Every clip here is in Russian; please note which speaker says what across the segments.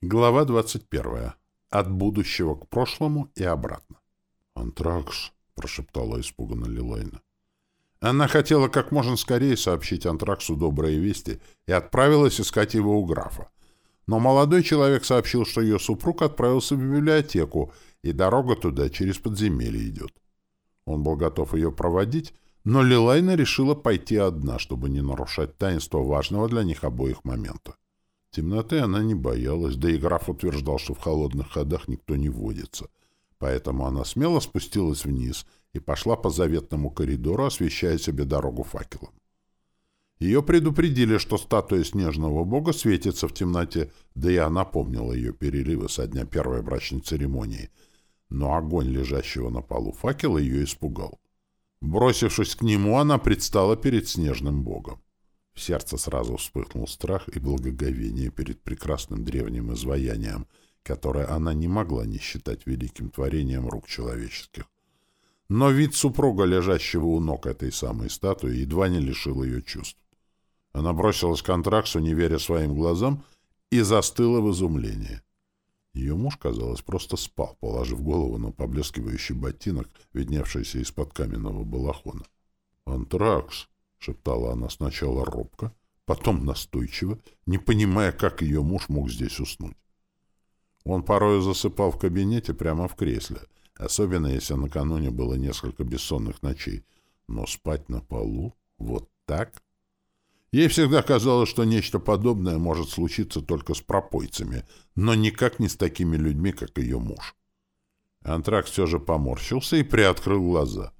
Speaker 1: Глава 21. От будущего к прошлому и обратно.
Speaker 2: «Антракс», — прошептала испуганно Лилайна.
Speaker 1: Она хотела как можно скорее сообщить Антраксу добрые вести и отправилась искать его у графа. Но молодой человек сообщил, что ее супруг отправился в библиотеку, и дорога туда через подземелье идет. Он был готов ее проводить, но Лилайна решила пойти одна, чтобы не нарушать таинство важного для них обоих момента. Темноты она не боялась, да и граф утверждал, что в холодных ходах никто не водится. Поэтому она смело спустилась вниз и пошла по заветному коридору, освещая себе дорогу факелом. Ее предупредили, что статуя снежного бога светится в темноте, да и она помнила ее переливы со дня первой брачной церемонии. Но огонь лежащего на полу факела ее испугал. Бросившись к нему, она предстала перед снежным богом. В сердце сразу вспыхнул страх и благоговение перед прекрасным древним изваянием, которое она не могла не считать великим творением рук человеческих. Но вид супруга, лежащего у ног этой самой статуи, едва не лишил ее чувств. Она бросилась к антраксу, не веря своим глазам, и застыла в изумлении. Ее муж, казалось, просто спал, положив голову на поблескивающий ботинок, видневшийся из-под каменного балахона. «Антракс!» — шептала она сначала робко, потом настойчиво, не понимая, как ее муж мог здесь уснуть. Он порою засыпал в кабинете прямо в кресле, особенно если накануне было несколько бессонных ночей. Но спать на полу? Вот так? Ей всегда казалось, что нечто подобное может случиться только с пропойцами, но никак не с такими людьми, как ее муж. Антракс все же поморщился и приоткрыл глаза —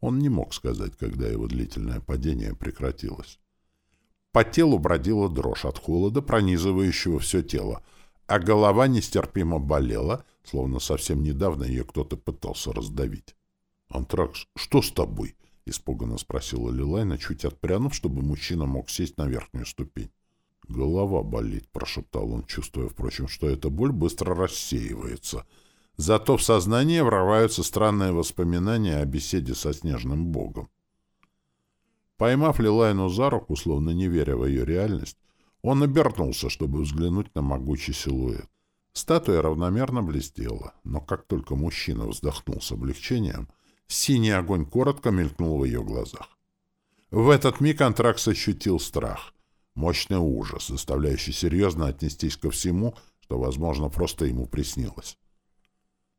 Speaker 1: он не мог сказать, когда его длительное падение прекратилось. По телу бродила дрожь от холода, пронизывающего все тело, а голова нестерпимо болела, словно совсем недавно ее кто-то пытался раздавить. «Антракс, что с тобой?» — испуганно спросила Лилайна, чуть отпрянув, чтобы мужчина мог сесть на верхнюю ступень. «Голова болит», — прошептал он, чувствуя, впрочем, что эта боль быстро рассеивается — Зато в сознание врываются странные воспоминания о беседе со снежным богом. Поймав Лилайну за руку, словно не веря в ее реальность, он обернулся, чтобы взглянуть на могучий силуэт. Статуя равномерно блестела, но как только мужчина вздохнул с облегчением, синий огонь коротко мелькнул в ее глазах. В этот миг Антракс ощутил страх, мощный ужас, заставляющий серьезно отнестись ко всему, что, возможно, просто ему приснилось.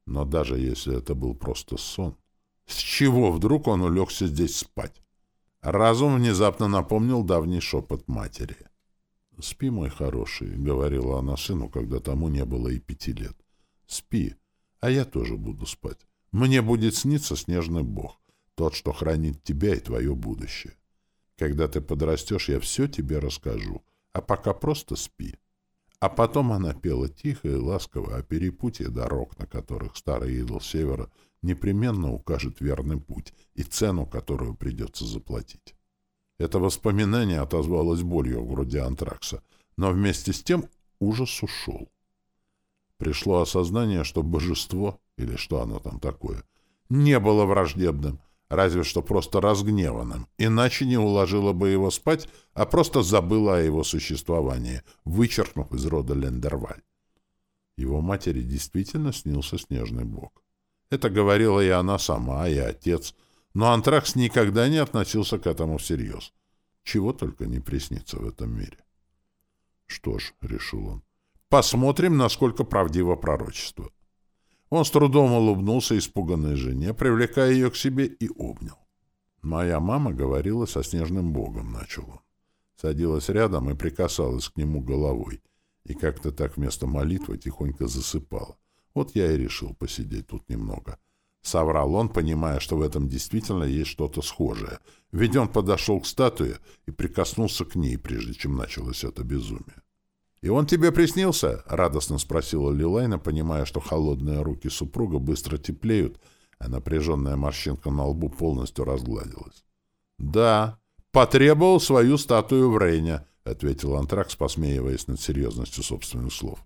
Speaker 1: Но даже если это был просто сон, с чего вдруг он улегся здесь спать? Разум внезапно напомнил давний шепот матери. «Спи, мой хороший», — говорила она сыну, когда тому не было и пяти лет. «Спи, а я тоже буду спать. Мне будет сниться снежный бог, тот, что хранит тебя и твое будущее. Когда ты подрастешь, я все тебе расскажу, а пока просто спи». А потом она пела тихо и ласково о перепутье дорог, на которых старый идол Севера непременно укажет верный путь и цену, которую придется заплатить. Это воспоминание отозвалось болью в груди антракса, но вместе с тем ужас ушел. Пришло осознание, что божество, или что оно там такое, не было враждебным — разве что просто разгневанным, иначе не уложила бы его спать, а просто забыла о его существовании, вычеркнув из рода Лендерваль. Его матери действительно снился снежный бог. Это говорила и она сама, и отец, но Антракс никогда не относился к этому всерьез. Чего только не приснится в этом мире. Что ж, — решил он, — посмотрим, насколько правдиво пророчество. Он с трудом улыбнулся испуганной жене, привлекая ее к себе, и обнял. «Моя мама говорила со снежным богом», — начал он. Садилась рядом и прикасалась к нему головой, и как-то так вместо молитвы тихонько засыпала. Вот я и решил посидеть тут немного. Соврал он, понимая, что в этом действительно есть что-то схожее. Ведь он подошел к статуе и прикоснулся к ней, прежде чем началось это безумие. «И он тебе приснился?» — радостно спросила Лилайна, понимая, что холодные руки супруга быстро теплеют, а напряженная морщинка на лбу полностью разгладилась. «Да, потребовал свою статую в Рейне», — ответил Антракс, посмеиваясь над серьезностью собственных слов.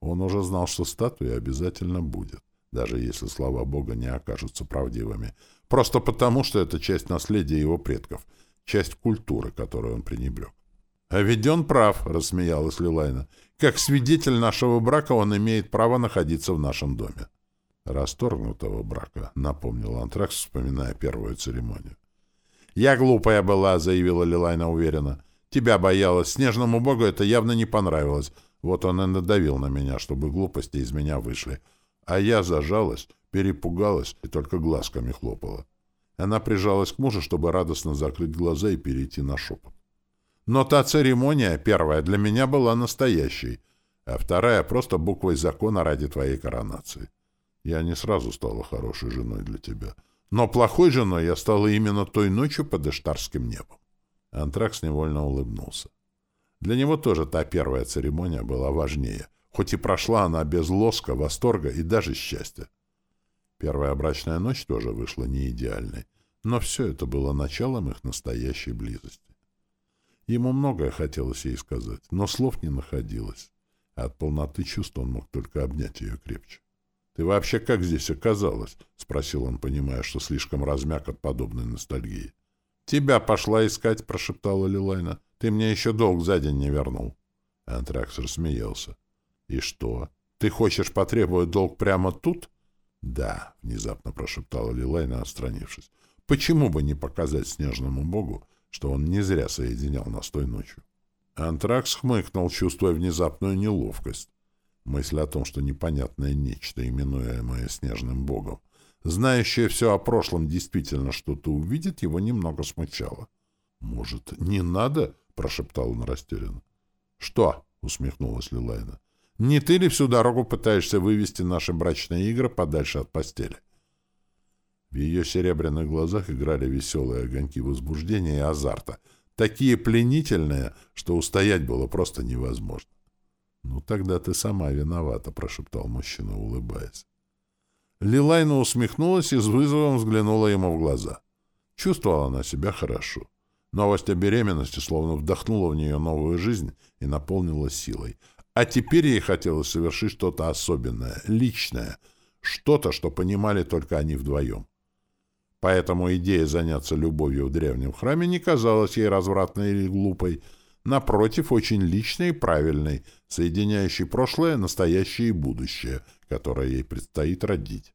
Speaker 1: Он уже знал, что статуя обязательно будет, даже если слова Бога не окажутся правдивыми, просто потому, что это часть наследия его предков, часть культуры, которую он пренебрег. «А ведь он прав», — рассмеялась Лилайна. «Как свидетель нашего брака он имеет право находиться в нашем доме». «Расторгнутого брака», — напомнил Антракс, вспоминая первую церемонию. «Я глупая была», — заявила Лилайна уверенно. «Тебя боялась. Снежному богу это явно не понравилось. Вот он и надавил на меня, чтобы глупости из меня вышли. А я зажалась, перепугалась и только глазками хлопала. Она прижалась к мужу, чтобы радостно закрыть глаза и перейти на шепот. Но та церемония, первая, для меня была настоящей, а вторая — просто буквой закона ради твоей коронации. Я не сразу стала хорошей женой для тебя. Но плохой женой я стала именно той ночью под Эштарским небом. Антракс невольно улыбнулся. Для него тоже та первая церемония была важнее, хоть и прошла она без лоска, восторга и даже счастья. Первая брачная ночь тоже вышла не идеальной, но все это было началом их настоящей близости. Ему многое хотелось ей сказать, но слов не находилось, а от полноты чувств он мог только обнять ее крепче. «Ты вообще как здесь оказалась?» — спросил он, понимая, что слишком размяк от подобной ностальгии. «Тебя пошла искать», — прошептала Лилайна. «Ты мне еще долг за день не вернул». Антракс рассмеялся. «И что? Ты хочешь потребовать долг прямо тут?» «Да», — внезапно прошептала Лилайна, отстранившись. «Почему бы не показать снежному богу, что он не зря соединял нас той ночью?» Антракс хмыкнул, чувствуя внезапную неловкость. Мысль о том, что непонятное нечто, именуемое снежным богом, знающее все о прошлом, действительно что-то увидит, его немного смущало. «Может, не надо?» — прошептал он растерянно. «Что?» — усмехнулась Лилайна. «Не ты ли всю дорогу пытаешься вывести наши брачные игры подальше от постели?» В ее серебряных глазах играли веселые огоньки возбуждения и азарта, такие пленительные, что устоять было просто невозможно. «Ну, тогда ты сама виновата», — прошептал мужчина, улыбаясь. Лилайна усмехнулась и с вызовом взглянула ему в глаза. Чувствовала она себя хорошо. Новость о беременности словно вдохнула в нее новую жизнь и наполнила силой. А теперь ей хотелось совершить что-то особенное, личное, что-то, что понимали только они вдвоем. Поэтому идея заняться любовью в древнем храме не казалась ей развратной или глупой, напротив, очень личной и правильной, соединяющей прошлое, настоящее и будущее, которое ей предстоит родить.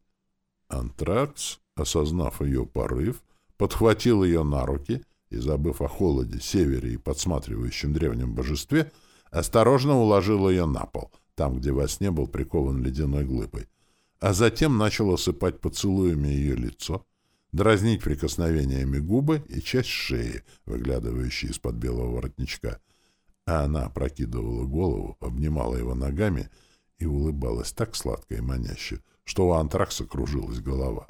Speaker 1: Антракс, осознав ее порыв, подхватил ее на руки и, забыв о холоде, севере и подсматривающем древнем божестве, осторожно уложил ее на пол, там, где во сне был прикован ледяной глыбой, а затем начал осыпать поцелуями ее лицо, дразнить прикосновениями губы и часть шеи, выглядывающей из-под белого воротничка. А она прокидывала голову, обнимала его ногами и улыбалась так сладко и маняще, что у антракса кружилась голова.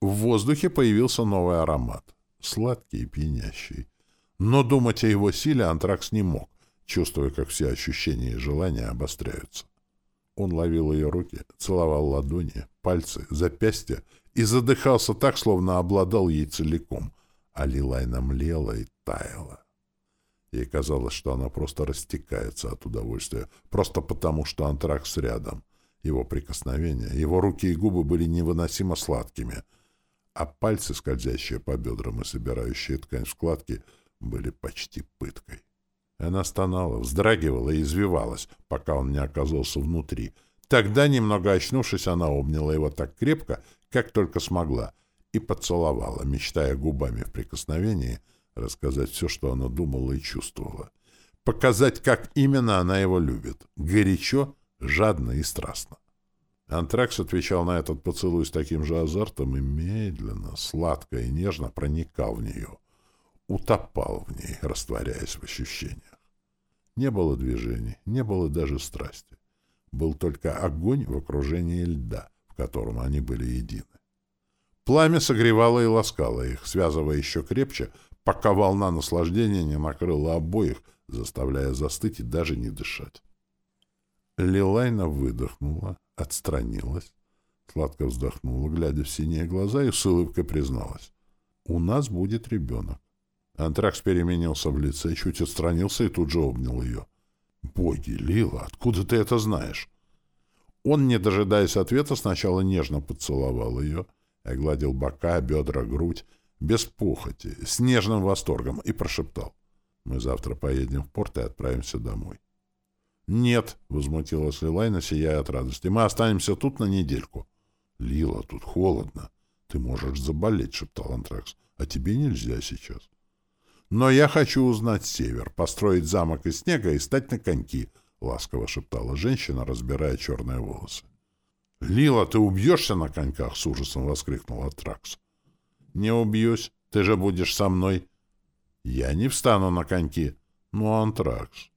Speaker 1: В воздухе появился новый аромат, сладкий и пьянящий. Но думать о его силе антракс не мог, чувствуя, как все ощущения и желания обостряются. Он ловил ее руки, целовал ладони, пальцы, запястья и задыхался так, словно обладал ей целиком, а Лилайна млела и таяла. Ей казалось, что она просто растекается от удовольствия, просто потому, что антракс рядом. Его прикосновения, его руки и губы были невыносимо сладкими, а пальцы, скользящие по бедрам и собирающие ткань в складки, были почти пыткой. Она стонала, вздрагивала и извивалась, пока он не оказался внутри. Тогда, немного очнувшись, она обняла его так крепко, как только смогла, и поцеловала, мечтая губами в прикосновении рассказать все, что она думала и чувствовала. Показать, как именно она его любит. Горячо, жадно и страстно. Антракс отвечал на этот поцелуй с таким же азартом и медленно, сладко и нежно проникал в нее — утопал в ней, растворяясь в ощущениях. Не было движений, не было даже страсти. Был только огонь в окружении льда, в котором они были едины. Пламя согревало и ласкало их, связывая еще крепче, пока волна наслаждения не накрыла обоих, заставляя застыть и даже не дышать. Лилайна выдохнула, отстранилась, сладко вздохнула, глядя в синие глаза, и с улыбкой призналась. «У нас будет ребенок». Антракс переменился в лице, чуть отстранился и тут же обнял ее. «Боги, Лила, откуда ты это знаешь?» Он, не дожидаясь ответа, сначала нежно поцеловал ее, огладил бока, бедра, грудь, без похоти, с нежным восторгом и прошептал. Мы завтра поедем в порт и отправимся домой. «Нет», — возмутилась Лилайна, сияя от радости, — «мы останемся тут на недельку». «Лила, тут холодно. Ты можешь заболеть», — шептал Антракс. «А тебе нельзя сейчас». «Но я хочу узнать север, построить замок из снега и стать на коньки», — ласково шептала женщина, разбирая черные волосы. «Лила, ты убьешься на коньках?» — с ужасом воскликнул Атракс. «Не убьюсь. Ты же будешь со мной». «Я не встану на коньки». «Ну, Антракс».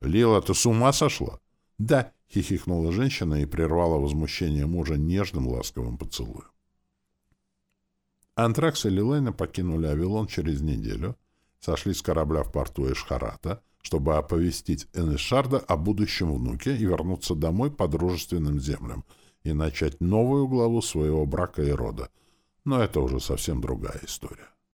Speaker 1: «Лила, ты с ума сошла?» «Да», — хихикнула женщина и прервала возмущение мужа нежным ласковым поцелуем. Антракс и Лилайна покинули Авилон через неделю, сошли с корабля в порту Эшхарата, чтобы оповестить Энешарда о будущем внуке и вернуться домой по дружественным землям и начать новую главу своего брака и рода. Но это уже совсем другая история.